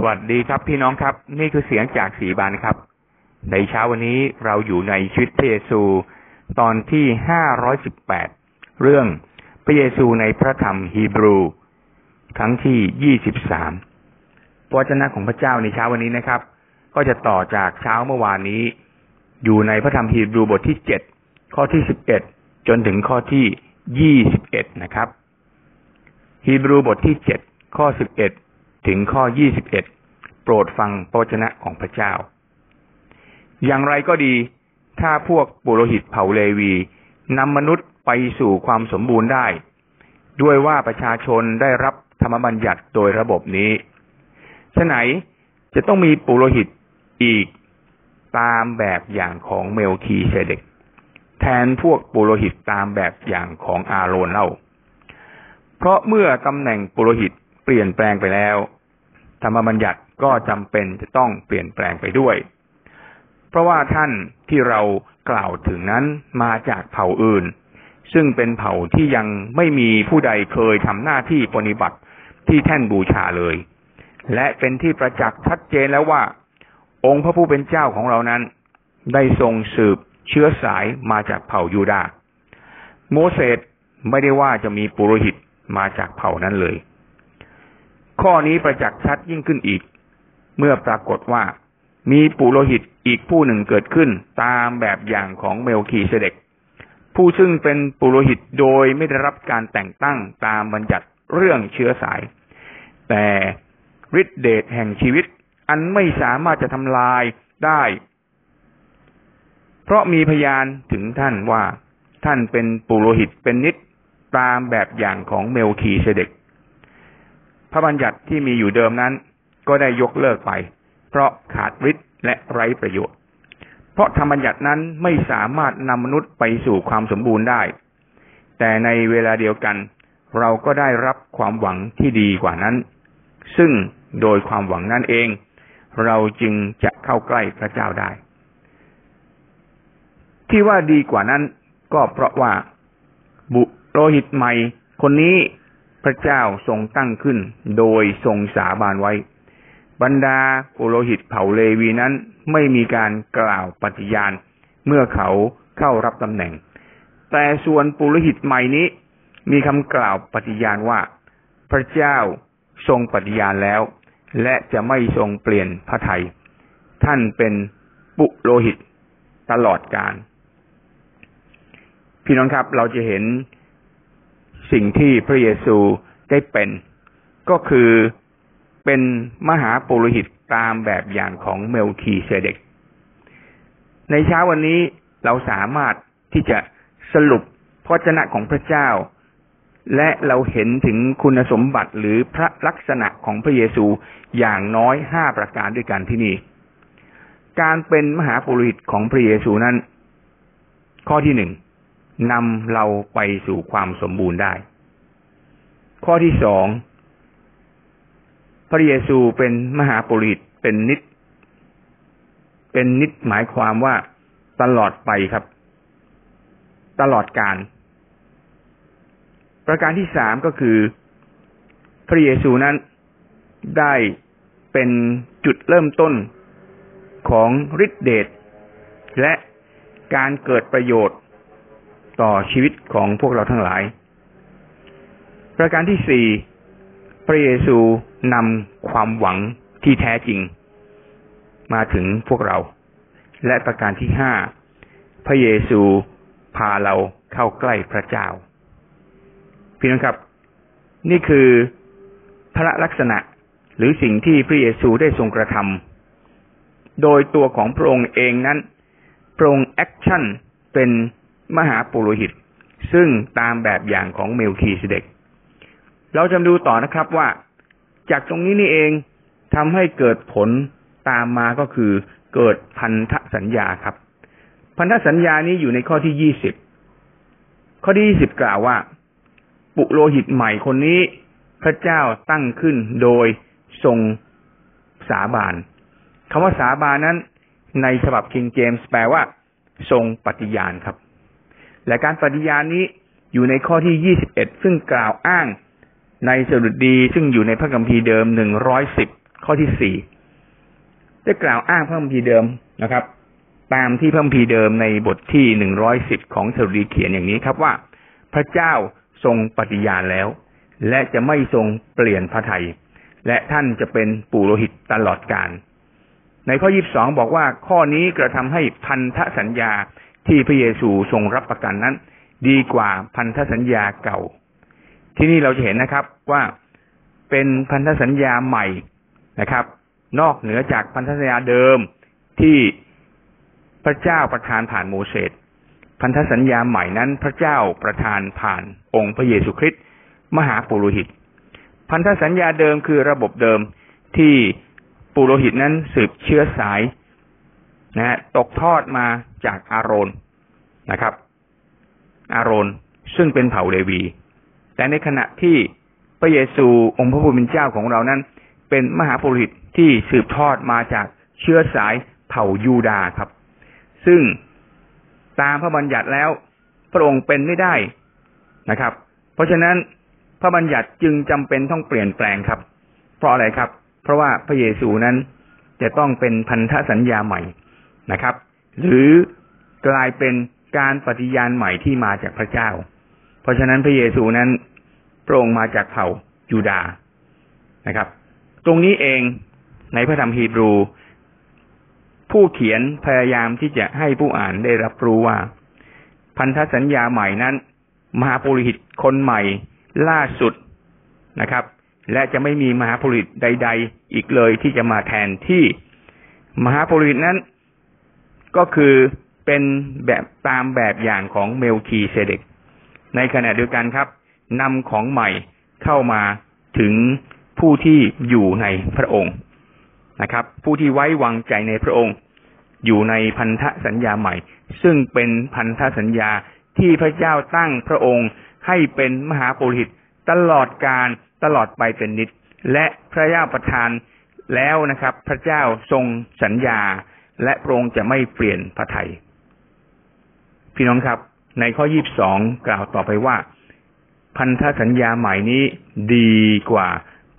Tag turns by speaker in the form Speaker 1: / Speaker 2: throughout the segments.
Speaker 1: สวัสดีครับพี่น้องครับ นี่คือเสียงจากสีบานครับ ในเช้าวันนี้เราอยู่ในชีวิตพระเยซู ตอนที่ห้าร้อยสิบแปดเรื่องพระเยซูในพระธรรมฮีบรู ครั้งที่ยี่สิบสามพระวจนะของพระเจ้าในเช้าวันนี้นะครับ ก็จะต่อจากเช้าเมื่อวานนี้ อยู่ในพระธรรมฮีบรูบทที่เจ็ดข้อที่สิบเอ็ดจนถึงข้อที่ยี่สิบเอ็ดนะครับฮีบรูบทที่เจ็ดข้อสิบเอ็ด ถึงข้อยี่สิบเอ็ดโปรดฟังพระวจนะของพระเจ้า อย่างไรก็ดี ถ้าพวกปุโรหิตเผ่าเลวีนำมนุษย์ไปสู่ความสมบูรณ์ได้ ด้วยว่าประชาชนได้รับธรรมบัญญัติโดยระบบนี้ฉะไหนจะต้องมีปุโรหิตอีกตามแบบอย่างของเมลคีเซเดกแทนพวกปุโรหิตตามแบบอย่างของอาโรนเล่า เพราะเมื่อตำแหน่งปุโรหิต ปลี่ยนแปลงไปแล้ว ธรรมบัญญัติก็จำเป็นจะต้องเปลี่ยนแปลงไปด้วย เพราะว่าท่านที่เรากล่าวถึงนั้นมาจากเผ่าอื่น ซึ่งเป็นเผ่าที่ยังไม่มีผู้ใดเคยทำหน้าที่ปฏิบัติที่แท่นบูชาเลย และเป็นที่ประจักษ์ชัดเจนแล้วว่า องค์พระผู้เป็นเจ้าของเรานั้น ได้ทรงสืบเชื้อสายมาจากเผ่ายูดาห์โมเสสไม่ได้ว่าจะมีปุโรหิตมาจากเผ่านั้นเลย ข้อนี้ประจักษ์ชัดยิ่งขึ้นอีก เมื่อปรากฏว่ามีปุโรหิตอีกผู้หนึ่งเกิดขึ้นตามแบบอย่างของเมลคีเสเดกผู้ซึ่งเป็นปุโรหิตโดยไม่ได้รับการแต่งตั้งตามบัญญัติเรื่องเชื้อสาย แต่ฤทธิเดชแห่งชีวิต อันไม่สามารถจะทำลายได้ เพราะมีพยานถึงท่านว่าท่านเป็นปุโรหิตเป็นนิดตามแบบอย่างของเมลคีเสเดก พระบัญญัติที่มีอยู่เดิมนั้น ก็ได้ยกเลิกไป เพราะขาดฤทธิ์และไร้ประโยชน์ เพราะธรรมบัญญัตินั้นไม่สามารถนำมนุษย์ไปสู่ความสมบูรณ์ได้ แต่ในเวลาเดียวกัน เราก็ได้รับความหวังที่ดีกว่านั้น ซึ่งโดยความหวังนั่นเอง เราจึงจะเข้าใกล้พระเจ้าได้ ที่ว่าดีกว่านั้น ก็เพราะว่าบุโรหิตใหม่ คนนี้ พระเจ้าทรงตั้งขึ้น โดยทรงสาบานไว้ บรรดาปุโรหิตเผ่าเลวีนั้นไม่มีการกล่าวปฏิญาณ เมื่อเขาเข้ารับตำแหน่ง แต่ส่วนปุโรหิตใหม่นี้ มีคำกล่าวปฏิญาณว่า พระเจ้าทรงปฏิญาณแล้ว และจะไม่ทรงเปลี่ยนพระทัยท่านเป็นปุโรหิตตลอดกาลพี่น้องครับเราจะเห็น สิ่งที่พระเยซูได้เป็น ก็คือเป็นมหาปุโรหิตตามแบบอย่างของเมลคีเซเดก ในเช้าวันนี้เราสามารถที่จะสรุปพระเจ้าของพระเจ้า และเราเห็นถึงคุณสมบัติหรือพระลักษณะของพระเยซูอย่างน้อยห้าประการด้วยกันที่นี่ การเป็นมหาปุโรหิตของพระเยซูนั้น ข้อที่หนึ่ง นำเราไปสู่ความสมบูรณ์ได้ ข้อที่สองพระเยซูเป็นมหาปุริตเป็นนิด เป็นนิดหมายความว่าตลอดไปครับ ตลอดการ ประการที่สามก็คือ พระเยซูนั้นได้เป็นจุดเริ่มต้นของฤทธิเดชและการเกิดประโยชน์ ต่อชีวิตของพวกเราทั้งหลาย ประการที่สี่พระเยซูนำความหวังที่แท้จริง มาถึงพวกเรา และประการที่ห้าพระเยซูพาเราเข้าใกล้พระเจ้า พี่น้องครับ นี่คือพระลักษณะหรือสิ่งที่พระเยซูได้ทรงกระทำโดยตัวของพระองค์เองนั้นพระองค์ action เป็น มหาปุโรหิต ซึ่งตามแบบอย่างของเมลคีสเดก เราจะดูต่อนะครับว่า จากตรงนี้นี่เองทำให้เกิดผลตามมาก็คือ เกิดพันธสัญญาครับ พันธสัญญานี้อยู่ในข้อที่ยี่สิบข้อที่ยี่สิบกล่าวว่า ปุโรหิตใหม่คนนี้พระเจ้าตั้งขึ้นโดยทรงสาบานคำว่าสาบานนั้น ในฉบับคิงเจมส์แปลว่า ทรงปฏิญาณครับ และการปฏิญาณนี้อยู่ในข้อที่ยี่สิบเอ็ดซึ่งกล่าวอ้างในสดุดีซึ่งอยู่ในพระคัมภีร์เดิมหนึ่งร้อยสิบข้อที่สี่ได้กล่าวอ้างพระคัมภีร์เดิมนะครับ ตามที่พระคัมภีร์เดิมในบทที่หนึ่งร้อยสิบของสรุดีเขียนอย่างนี้ครับว่า พระเจ้าทรงปฏิญาณแล้ว และจะไม่ทรงเปลี่ยนพระทัยและท่านจะเป็นปุโรหิตตลอดกาลในข้อยีบสองบอกว่าข้อนี้กระทำให้พันธสัญญา ที่พระเยซูทรงรับประกันนั้น ดีกว่าพันธสัญญาเก่า ที่นี่เราจะเห็นนะครับว่าเป็นพันธสัญญาใหม่นะครับ นอกเหนือจากพันธสัญญาเดิมที่พระเจ้าประทานผ่านโมเสสพันธสัญญาใหม่นั้น พระเจ้าประทานผ่านองค์พระเยซูคริสต์มหาปุโรหิต พันธสัญญาเดิมคือระบบเดิมที่ปุโรหิตนั้นสืบเชื้อสาย นะตกทอดมาจากอาโรนนะครับ อาโรนซึ่งเป็นเผ่าเลวี แต่ในขณะที่พระเยซูองค์พระผู้เป็นเจ้าของเรานั้น เป็นมหาปุโรหิตที่สืบทอดมาจากเชื้อสายเผ่ายูดาครับ ซึ่งตามพระบัญญัติแล้วพระองค์เป็นไม่ได้นะครับ เพราะฉะนั้นพระบัญญัติจึงจำเป็นต้องเปลี่ยนแปลงครับ เพราะอะไรครับ เพราะว่าพระเยซูนั้นจะต้องเป็นพันธสัญญาใหม่ นะครับ หรือกลายเป็นการปฏิญาณใหม่ที่มาจากพระเจ้า เพราะฉะนั้นพระเยซูนั้นพระองค์มาจากเผ่ายูดาห์นะครับ ตรงนี้เองในพระธรรมฮีบรู ผู้เขียนพยายามที่จะให้ผู้อ่านได้รับรู้ว่า พันธสัญญาใหม่นั้น มหาปุริหิตคนใหม่ล่าสุดนะครับ และจะไม่มีมหาปุริหิตใด ๆ อีกเลยที่จะมาแทนที่มหาปุริหิตนั้น ก็คือเป็นแบบตามแบบอย่างของเมลคีเซเดกในขณะเดียวกันครับนำของใหม่เข้ามาถึงผู้ที่อยู่ในพระองค์นะครับ ผู้ที่ไว้วางใจในพระองค์ อยู่ในพันธสัญญาใหม่ ซึ่งเป็นพันธสัญญาที่พระเจ้าตั้งพระองค์ให้เป็นมหาปุรหิตตลอดการตลอดไปเป็นนิด และพระเจ้าประทานแล้วนะครับ พระเจ้าทรงสัญญา และพระองค์จะไม่เปลี่ยนพระทัยพี่น้องครับ ในข้อยีบสองกล่าวต่อไปว่า พันธสัญญาใหม่นี้ดีกว่า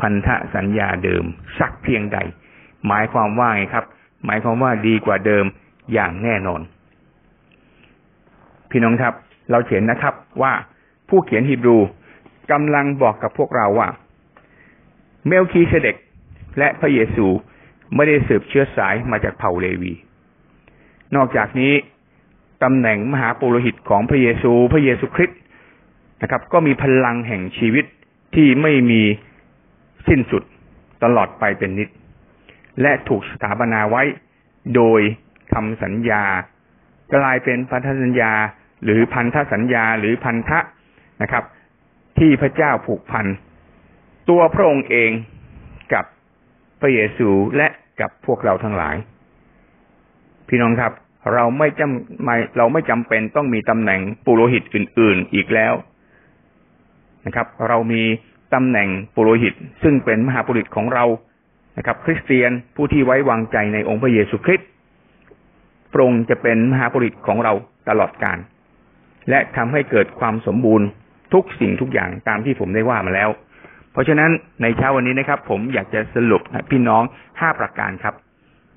Speaker 1: พันธสัญญาเดิม สักเพียงใด หมายความว่าไงครับ หมายความว่าดีกว่าเดิมอย่างแน่นอน พี่น้องครับ เราเขียนนะครับว่าผู้เขียนฮีบรูกำลังบอกกับพวกเราว่า เมลคีเสเดกและพระเยซู ไม่ได้สืบเชื้อสายมาจากเผ่าเลวี นอกจากนี้ตำแหน่งมหาปุโรหิตของพระเยซู พระเยซูคริสต์นะครับ ก็มีพลังแห่งชีวิตที่ไม่มีสิ้นสุดตลอดไปเป็นนิด และถูกสถาปนาไว้โดยคำสัญญา กลายเป็นพันธสัญญา หรือพันธสัญญาหรือพันธะนะครับ ที่พระเจ้าผูกพัน ตัวพระองค์เอง พระเยซูและกับพวกเราทั้งหลาย พี่น้องครับ เราไม่จำไม่เราไม่จำเป็นต้องมีตำแหน่งปุโรหิตอื่น ๆ อีกแล้วนะครับ เรามีตำแหน่งปุโรหิต ซึ่งเป็นมหาปุโรหิตของเรานะครับ คริสเตียนผู้ที่ไว้วางใจในองค์พระเยซูคริสต์พระองค์จะเป็นมหาปุโรหิตของเราตลอดกาลและทำให้เกิดความสมบูรณ์ทุกสิ่งทุกอย่างตามที่ผมได้ว่ามาแล้ว เพราะฉะนั้นในเช้าวันนี้นะครับ ผมอยากจะสรุปนะพี่น้องห้าประการครับ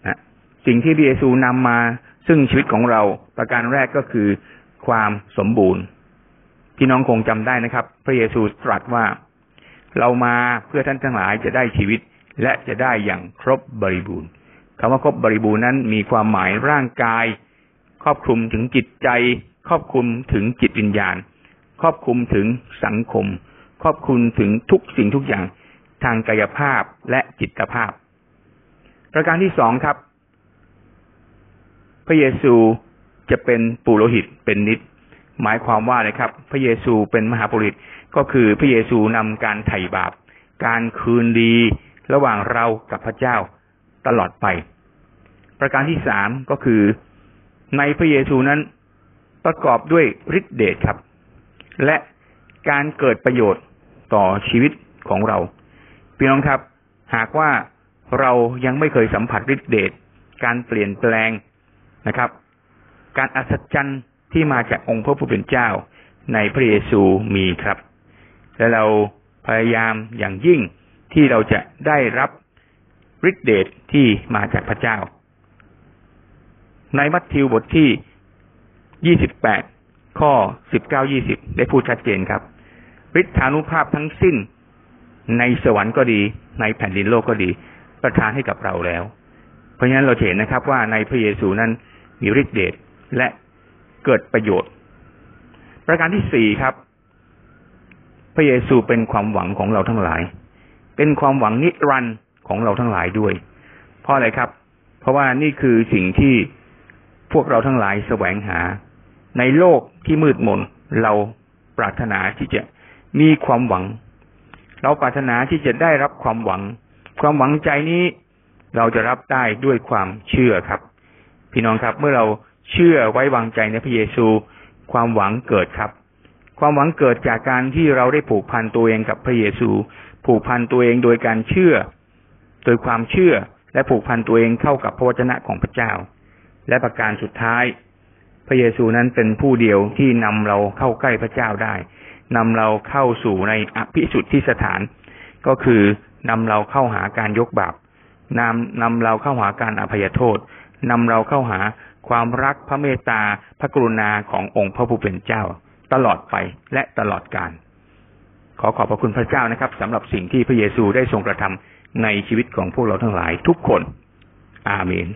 Speaker 1: นะสิ่งที่พระเยซูนำมาซึ่งชีวิตของเราประการแรกก็คือความสมบูรณ์พี่น้องคงจำได้นะครับ พระเยซูตรัสว่าเรามาเพื่อท่านทั้งหลายจะได้ชีวิตและจะได้อย่างครบบริบูรณ์คำว่าครบบริบูรณ์นั้นมีความหมายร่างกาย ครอบคลุมถึงจิตใจ ครอบคลุมถึงจิตวิญญาณ ครอบคลุมถึงสังคม ครอบคลุมถึงทุกสิ่งทุกอย่างทางกายภาพและจิตภาพ ประการที่สองครับ พระเยซูจะเป็นปุโรหิตเป็นนิด หมายความว่าเลยครับ พระเยซูเป็นมหาปุริตก็คือพระเยซูนำการไถ่บาป การคืนดีระหว่างเรากับพระเจ้าตลอดไป ประการที่สามก็คือ ในพระเยซูนั้นประกอบด้วยฤทธิเดชครับ และการเกิดประโยชน์ ต่อชีวิตของเราพี่น้องครับ หากว่าเรายังไม่เคยสัมผัสฤทธิเดชการเปลี่ยนแปลงนะครับ การอัศจรรย์ที่มาจากองค์พระผู้เป็นเจ้าในพระเยซูมีครับ และเราพยายามอย่างยิ่งที่เราจะได้รับฤทธิเดชที่มาจากพระเจ้า ในมัทธิวบทที่ 28 ข้อ 19 20 ได้พูดชัดเจนครับ ฤทธานุภาพทั้งสิ้น ในสวรรค์ก็ดี ในแผ่นดินโลกก็ดี ประทานให้กับเราแล้ว เพราะฉะนั้นเราเห็นนะครับว่าในพระเยซูนั้นมีฤทธิเดชและเกิดประโยชน์ ประการที่สี่ครับ พระเยซูเป็นความหวังของเราทั้งหลาย เป็นความหวังนิรันดร์ของเราทั้งหลายด้วย เพราะอะไรครับ เพราะว่านี่คือสิ่งที่พวกเราทั้งหลายแสวงหา ในโลกที่มืดมนเราปรารถนาที่จะ มีความหวัง เราปรารถนาที่จะได้รับความหวัง ความหวังใจนี้เราจะรับได้ด้วยความเชื่อครับ พี่น้องครับ เมื่อเราเชื่อไว้วางใจในพระเยซู ความหวังเกิดครับ ความหวังเกิดจากการที่เราได้ผูกพันตัวเองกับพระเยซู ผูกพันตัวเองโดยการเชื่อ โดยความเชื่อและผูกพันตัวเองเข้ากับพระวจนะของพระเจ้า และประการสุดท้าย พระเยซูนั้นเป็นผู้เดียวที่นำเราเข้าใกล้พระเจ้าได้ นำเราเข้าสู่ในอภิสุทธิสถาน ก็คือนำเราเข้าหาการยกบาปนำนำเราเข้าหาการอภัยโทษนำเราเข้าหาความรักพระเมตตาพระกรุณาขององค์พระผู้เป็นเจ้า ตลอดไปและตลอดกาลขอขอบพระคุณพระเจ้านะครับสำหรับสิ่งที่พระเยซูได้ทรงกระทำในชีวิตของพวกเราทั้งหลายทุกคน อาเมน